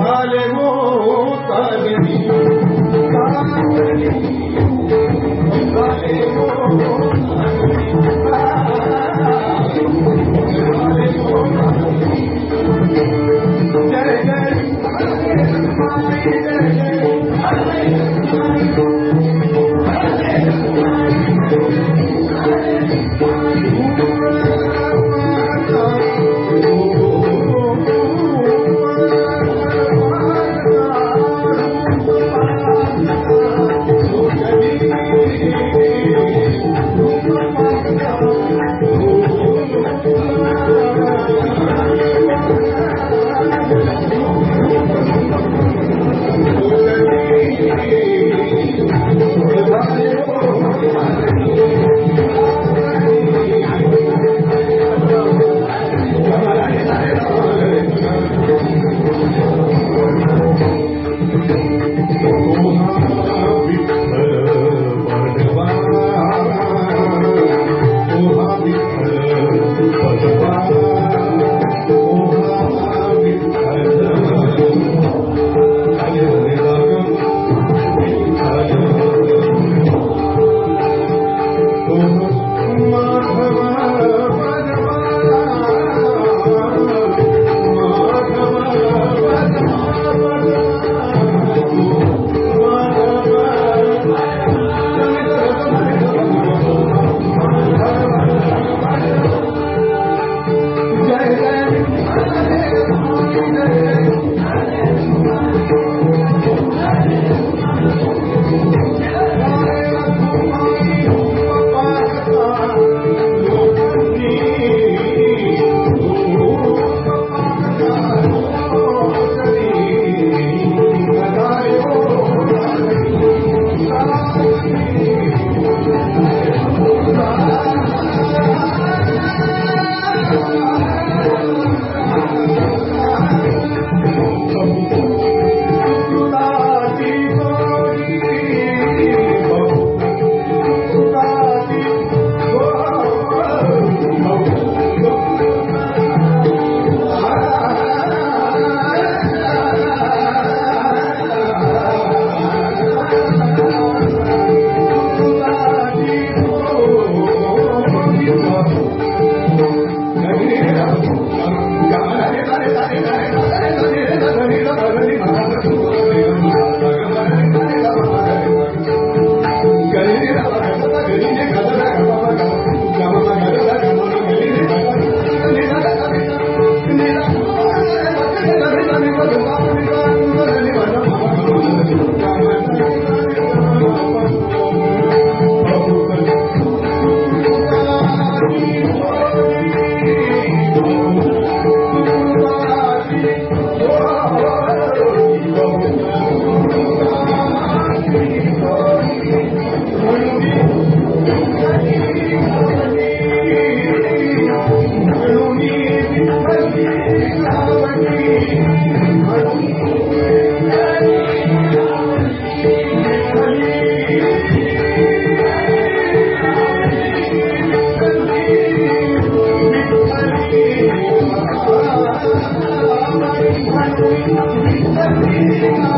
घरो Amen.